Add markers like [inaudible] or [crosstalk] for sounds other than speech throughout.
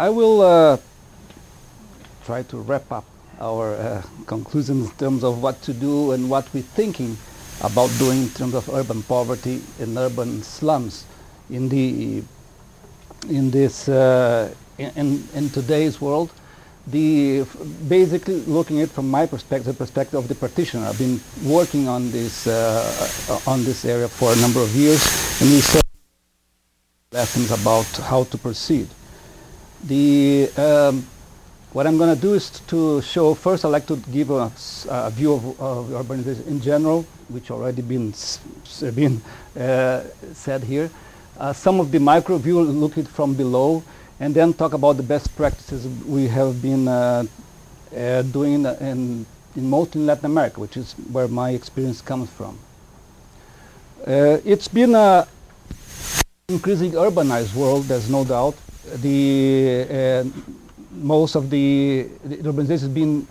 I will uh, try to wrap up our uh, conclusions in terms of what to do and what we're thinking about doing in terms of urban poverty and urban slums in the in this uh, in, in today's world. The basically looking at from my perspective, perspective of the practitioner. I've been working on this uh, on this area for a number of years, and we saw lessons about how to proceed. The um, what I'm going to do is to show first. I'd like to give a, a view of, of, urbanization in general, which already been been uh, said here. Uh, some of the micro view, look from below, and then talk about the best practices we have been uh, uh doing in, in Latin America, which is where my experience comes from. Uh, it's been a increasingly urbanized world. There's no doubt. The uh, most of the, the urbanization has been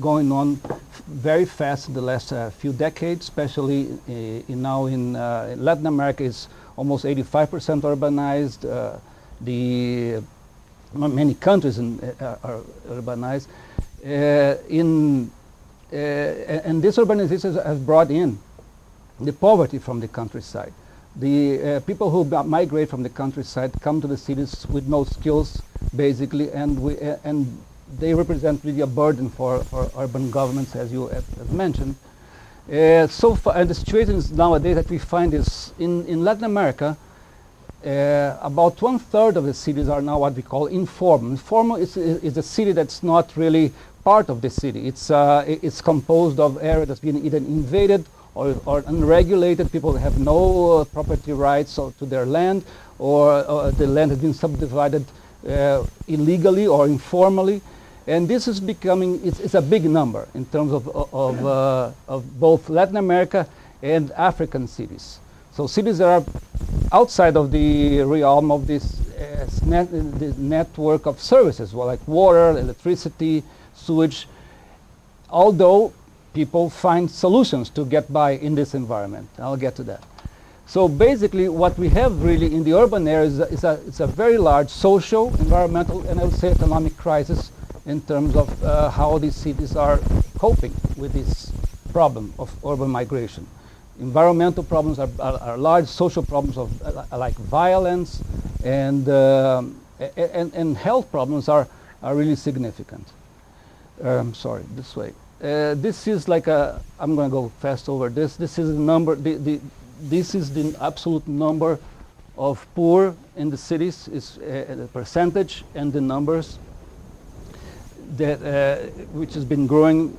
going on very fast in the last uh, few decades, especially uh, in now in uh, Latin America is almost 85% urbanized. Uh, the many countries in, uh, are urbanized. In and this urbanization has brought in the poverty from the countryside. The people who migrate from the countryside come to the cities with no skills, basically, and, we, uh, and they represent really a burden for, for urban governments, as you have, have mentioned. Uh, so far, and the situation nowadays that we find is in, in Latin America, uh, about one third of the cities are now what we call informal. Informal is, is a city that's not really part of the city. It's, uh, it's composed of areas that's been either invaded or, or unregulated. People have no uh, property rights to their land, or, or, the land has been subdivided uh, illegally or informally. And this is becoming, it's, it's a big number in terms of, of, uh, of both Latin America and African cities. So cities that are outside of the realm of this, uh, net, this network of services, well, like water, electricity, sewage, although people find solutions to get by in this environment. I'll get to that. So basically what we have really in the urban areas is a, is a, is a very large social, environmental, and I would say economic crisis in terms of uh, how these cities are coping with this problem of urban migration. Environmental problems are, are, are large, social problems of uh, like violence and, uh, and, and health problems are, are really significant. Um, sorry, this way. Uh, this is like a, I'm going to go fast over this. This is the number, the, the, this is the absolute number of poor in the cities, is uh, the percentage and the numbers that, uh, which has been growing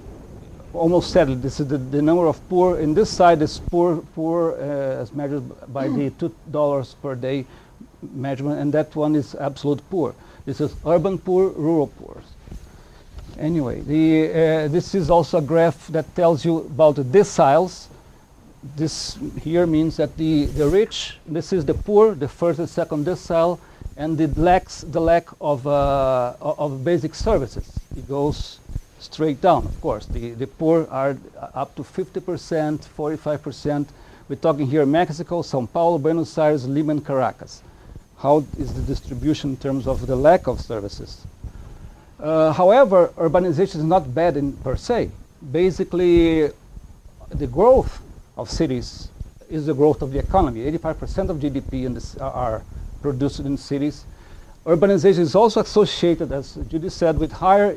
almost steadily. This is the, the number of poor. In this side is poor, poor uh, as measured by the two dollars per day measurement, and that one is absolute poor. This is urban poor, rural poor. Anyway, the, uh, this is also a graph that tells you about the deciles. This here means that the, the rich, this is the poor, the first and second decile, and it lacks the lack of, uh, of basic services. It goes straight down, of course. The, the poor are up to 50%, 45%. We're talking here Mexico, Sao Paulo, Buenos Aires, Lima, and Caracas. How is the distribution in terms of the lack of services? Uh, however, urbanization is not bad in per se. Basically, the growth of cities is the growth of the economy. 85% of GDP this are produced in cities. Urbanization is also associated, as Judy said, with higher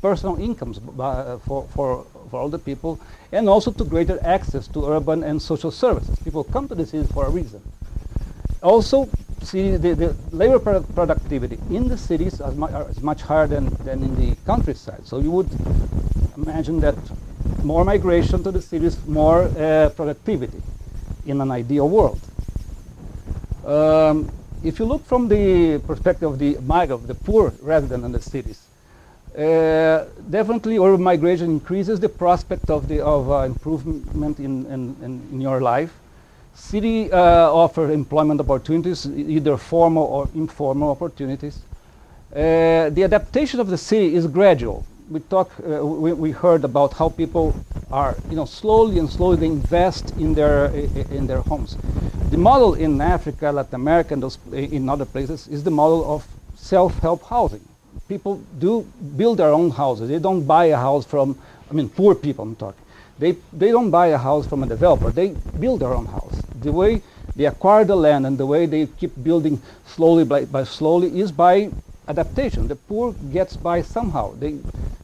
personal incomes by, for, for, for all the people, and also to greater access to urban and social services. People come to the cities for a reason. Also, see the, the labor productivity in the cities is much, is much higher than, than in the countryside. So you would imagine that more migration to the cities, more uh, productivity in an ideal world. Um, if you look from the perspective of the migrant, the poor resident in the cities, uh, definitely urban migration increases the prospect of the of uh, improvement in, in, in your life City uh, offer employment opportunities, either formal or informal opportunities. Uh, the adaptation of the city is gradual. We talk, uh, we, we, heard about how people are, you know, slowly and slowly they invest in their in their homes. The model in Africa, Latin America, and those, in other places is the model of self-help housing. People do build their own houses. They don't buy a house from, I mean, poor people I'm talking. They, they don't buy a house from a developer. They build their own house. The way they acquire the land and the way they keep building slowly by, by slowly is by adaptation. The poor gets by somehow. They,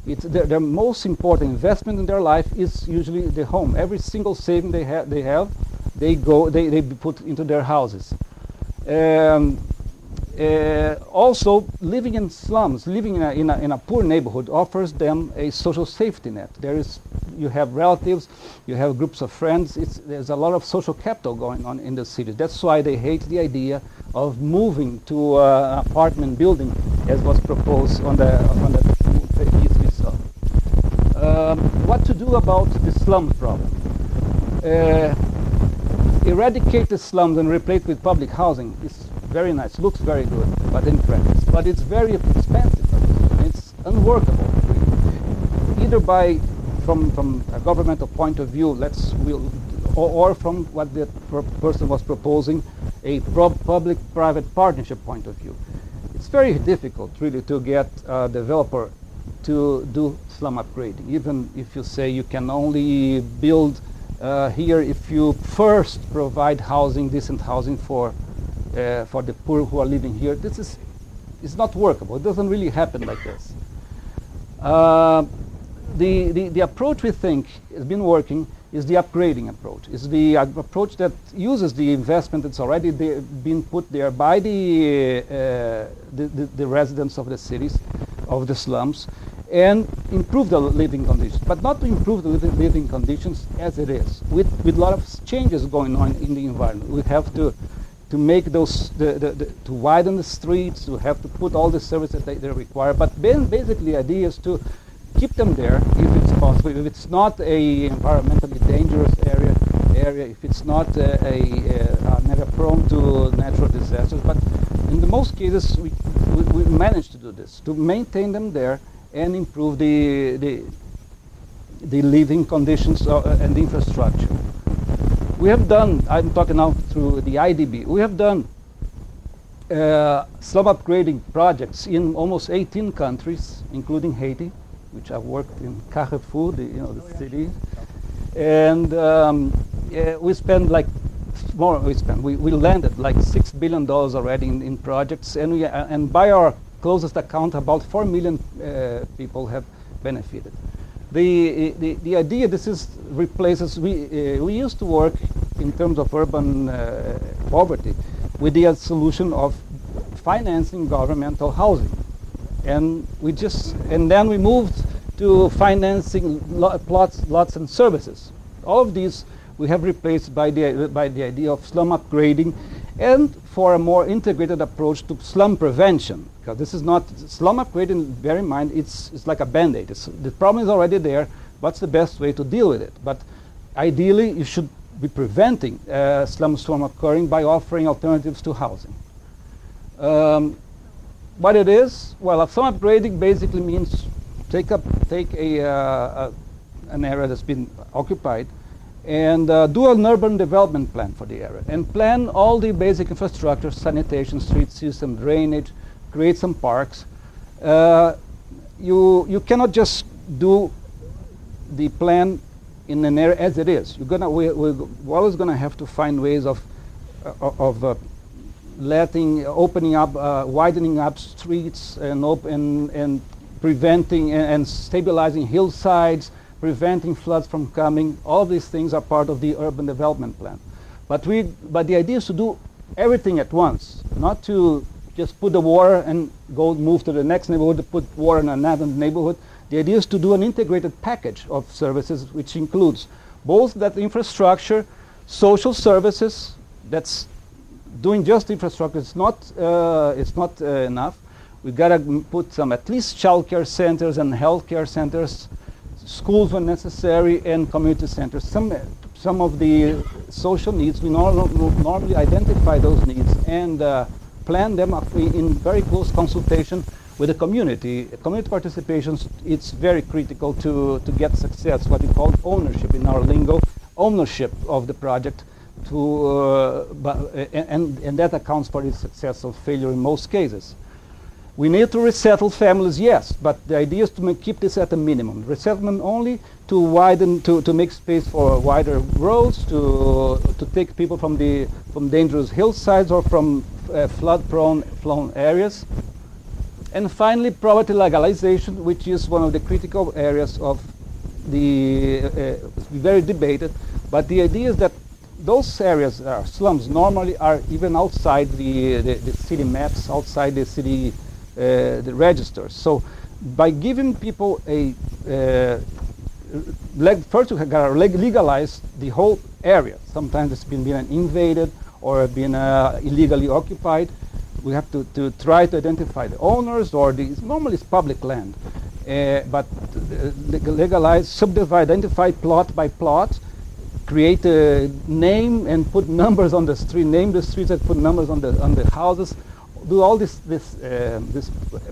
it's their, their, most important investment in their life is usually the home. Every single saving they, ha- they have, they go, they, they put into their houses. Um, uh, also, living in slums, living in a, in, a, in a poor neighborhood offers them a social safety net. There is, you have relatives, you have groups of friends. It's, there's a lot of social capital going on in the city. That's why they hate the idea of moving to uh, an apartment building, as was proposed on the on the. Um, what to do about the slum problem? Uh, eradicate the slums and replace with public housing is very nice, looks very good, but in practice, but it's very expensive. It's unworkable. Either by from from a governmental point of view, let's we'll, or, or from what the person was proposing, a public-private partnership point of view. It's very difficult, really, to get a developer to do slum upgrading, even if you say you can only build uh, here if you first provide housing, decent housing for, uh, for the poor who are living here. This is it's not workable. It doesn't really happen like this. Uh, the, the, the approach we think has been working is the upgrading approach. It's the uh, approach that uses the investment that's already been put there by the, uh, the, the, the, residents of the cities, of the slums, and improve the living conditions, but not to improve the living conditions as it is, with, with a lot of changes going on in the environment. We have to, to make those, the, the, the to widen the streets, to have to put all the services that they, require, but basically the idea is to keep them there if it's possible. If it's not a environmentally dangerous area, area if it's not a, a, a, area prone to natural disasters, but in the most cases we, we, we manage to do this, to maintain them there and improve the, the, the living conditions uh, and the infrastructure. We have done, I'm talking now through the IDB, we have done uh, slum upgrading projects in almost 18 countries, including Haiti, which I've worked in Carrefour, the, you know, the city. And um, yeah, we spent like more we spent. We, we landed like six billion dollars already in, in projects, and we uh, and by our closest account, about 4 million uh, people have benefited. The, the, the idea this is replaces, we, uh, we used to work in terms of urban uh, poverty with the solution of financing governmental housing. And we just, and then we moved to financing plots, lots and services. All of these we have replaced by the, by the idea of slum upgrading and for a more integrated approach to slum prevention. Because this is not, slum upgrading, bear in mind, it's, it's like a band-aid. the problem is already there. What's the best way to deal with it? But ideally, you should be preventing uh, slums from occurring by offering alternatives to housing. Um, what it is, well, slum upgrading basically means take, up, take a, uh, a, an area that's been occupied and uh, do an urban development plan for the area and plan all the basic infrastructure, sanitation, street system, drainage, create some parks. Uh, you, you cannot just do the plan in an area as it is. You're gonna, we, we're always going to have to find ways of, uh, of uh, letting, opening up, uh, widening up streets and, open, and preventing and, and stabilizing hillsides, preventing floods from coming. All these things are part of the urban development plan. But, we, but the idea is to do everything at once, not to just put the water and go move to the next neighborhood, put water in another neighborhood. The idea is to do an integrated package of services which includes both that infrastructure, social services, that's doing just infrastructure, it's not, uh, it's not uh, enough. We've got to put some at least childcare centers and healthcare centers schools when necessary, and community centers. Some, some of the social needs, we normally identify those needs and uh, plan them in very close consultation with the community. Community participation, it's very critical to, to get success, what we call ownership in our lingo, ownership of the project to, uh, and, and that accounts for its success or failure in most cases. We need to resettle families, yes, but the idea is to keep this at a minimum. Resettlement only to widen, to, to make space for wider roads, to, to take people from, the, from dangerous hillsides or from uh, flood-prone flown areas. And finally, property legalization, which is one of the critical areas of the, uh, very debated, but the idea is that those areas, uh, slums, normally are even outside the, the, the city maps, outside the city uh, the registers. So by giving people a uh, leg, first we got to legalize the whole area. Sometimes it's been, been invaded or been uh, illegally occupied. We have to, to try to identify the owners or the normally it's public land, uh, but legalize, subdivide, identify plot by plot, create a name and put numbers on the street, name the streets and put numbers on the on the houses, do all this this uh, this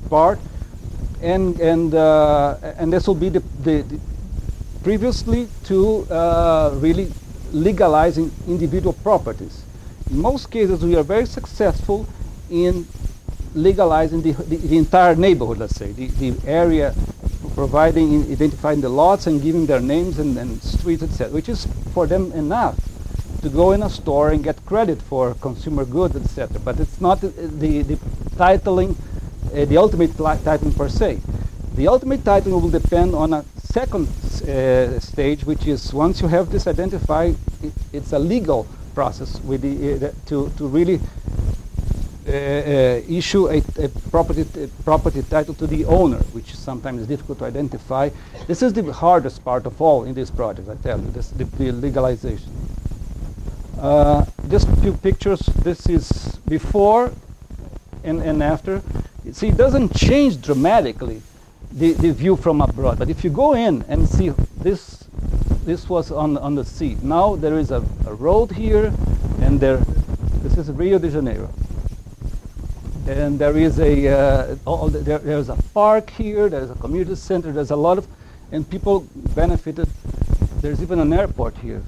part, and and uh, and this will be the, the, the previously to uh, really legalizing individual properties. In most cases, we are very successful in legalizing the, the, the entire neighborhood, let's say, the, the area providing, identifying the lots and giving their names and, and streets, etc., which is for them enough to go in a store and get credit for consumer goods, etc. But it's not the, the, titling, uh, the ultimate titling per se. The ultimate titling will depend on a second uh, stage, which is once you have this identified, it, it's a legal process with the, uh, to, to really issue a, a property, property title to the owner, which sometimes is difficult to identify. This is the hardest part of all in this project, I tell you, this, the, the legalization. Uh, just a few pictures. This is before and, and after. See, it doesn't change dramatically the, the view from abroad. But if you go in and see this, this was on, on the sea. Now there is a, a road here, and there, this is Rio de Janeiro and there is a uh, there, there's a park here. There's a community center. There's a lot of, and people benefited. There's even an airport here.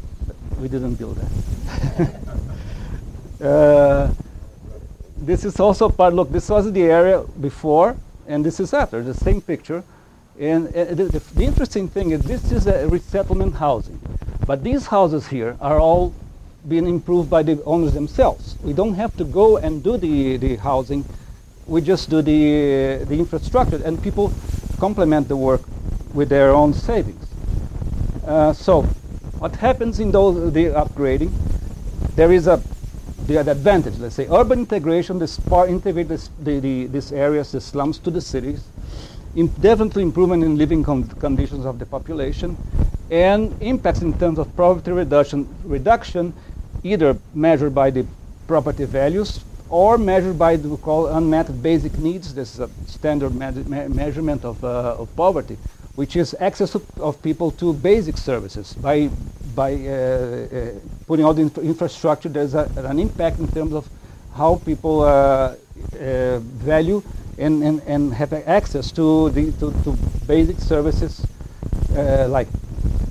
we didn't build that. [laughs] uh, this is also part. Look, this was the area before, and this is after. The same picture. And uh, the, the interesting thing is this is a resettlement housing, but these houses here are all being improved by the owners themselves. We don't have to go and do the, the housing. We just do the, the infrastructure, and people complement the work with their own savings. Uh, so what happens in those, the upgrading, there is a the advantage, let's say, urban integration, this part integrate this, the, the, these areas, the slums to the cities, in definitely improvement in living con conditions of the population, and impacts in terms of poverty reduction, reduction either measured by the property values or measured by the we call unmet basic needs. This is a standard me me measurement of, uh, of poverty, which is access of, people to basic services. By, by uh, uh, putting all the infra infrastructure, there's a, an impact in terms of how people uh, uh, value and, and, and have access to, the, to, to basic services uh, like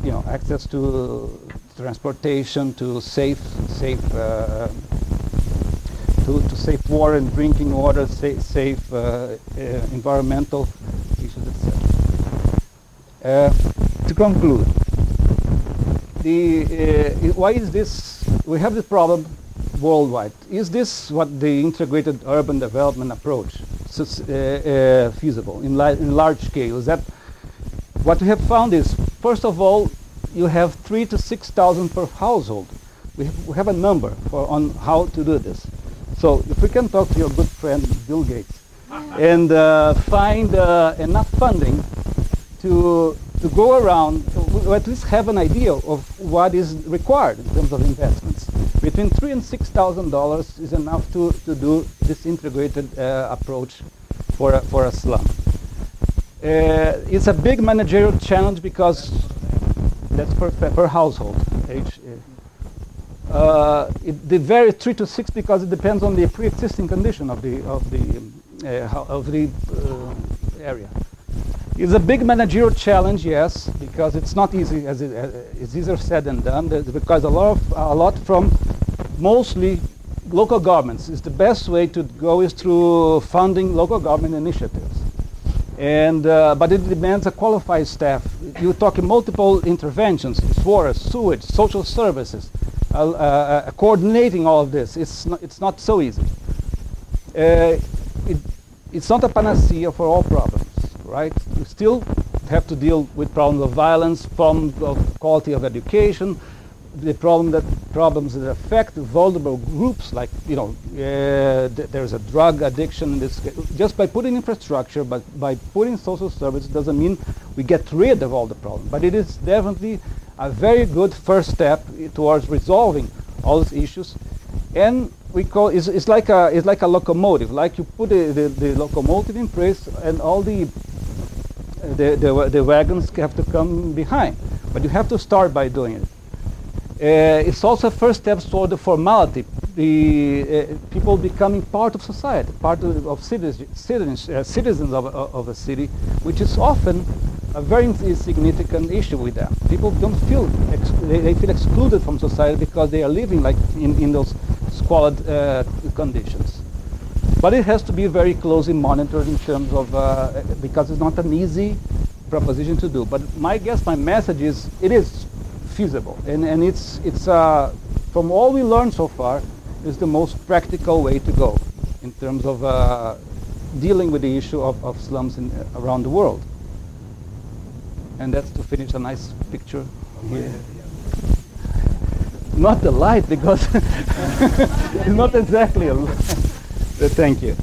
you know, access to transportation, to safe, safe, uh, to, to safe water and drinking water, safe, safe uh, uh, environmental issues, etc. Uh, to conclude, the, uh, why is this? We have this problem worldwide. Is this what the integrated urban development approach is uh, feasible in, in large scale? Is that what we have found is, first of all, you have three to 6,000 per household. We have, we have, a number for, on how to do this. So if we can talk to your good friend Bill Gates and uh, find uh, enough funding to, to go around, or at least have an idea of what is required in terms of investments. Between three and six thousand dollars is enough to, to do this integrated uh, approach for a, for a slum. Uh, it's a big managerial challenge because that's per, per household age. Uh, it, vary three to six because it depends on the pre-existing condition of the of the uh, of the uh, area. It's a big managerial challenge, yes, because it's not easy as it, uh, it's easier said than done. Because a lot of, a lot from mostly local governments is the best way to go is through funding local government initiatives. And, uh, but it demands a qualified staff. You're talking multiple interventions, water, sewage, social services, uh, uh, coordinating all of this. It's not, it's not so easy. Uh, it, it's not a panacea for all problems, right? You still have to deal with problems of violence, problems of quality of education, the problem that problems that affect vulnerable groups, like you know, uh, th- there's a drug addiction. In this just by putting infrastructure, but by putting social services doesn't mean we get rid of all the problems. But it is definitely a very good first step towards resolving all these issues. And we call it's, it's like a it's like a locomotive. Like you put the, the, the locomotive in place, and all the, the the the wagons have to come behind. But you have to start by doing it. Uh, it's also a first step toward the formality, the uh, people becoming part of society, part of, of citizens, citizens, uh, citizens of, of a city, which is often a very insignificant issue with them. People don't feel they, they, feel excluded from society because they are living like in, in those squalid uh, conditions. But it has to be very closely monitored in terms of uh, because it's not an easy proposition to do. But my guess, my message is, it is feasible. And, and it's, it's uh, from all we learned so far, is the most practical way to go in terms of uh, dealing with the issue of, of slums in, around the world. And that's to finish a nice picture here. [laughs] Not the light, because it's [laughs] not exactly a light. Thank you.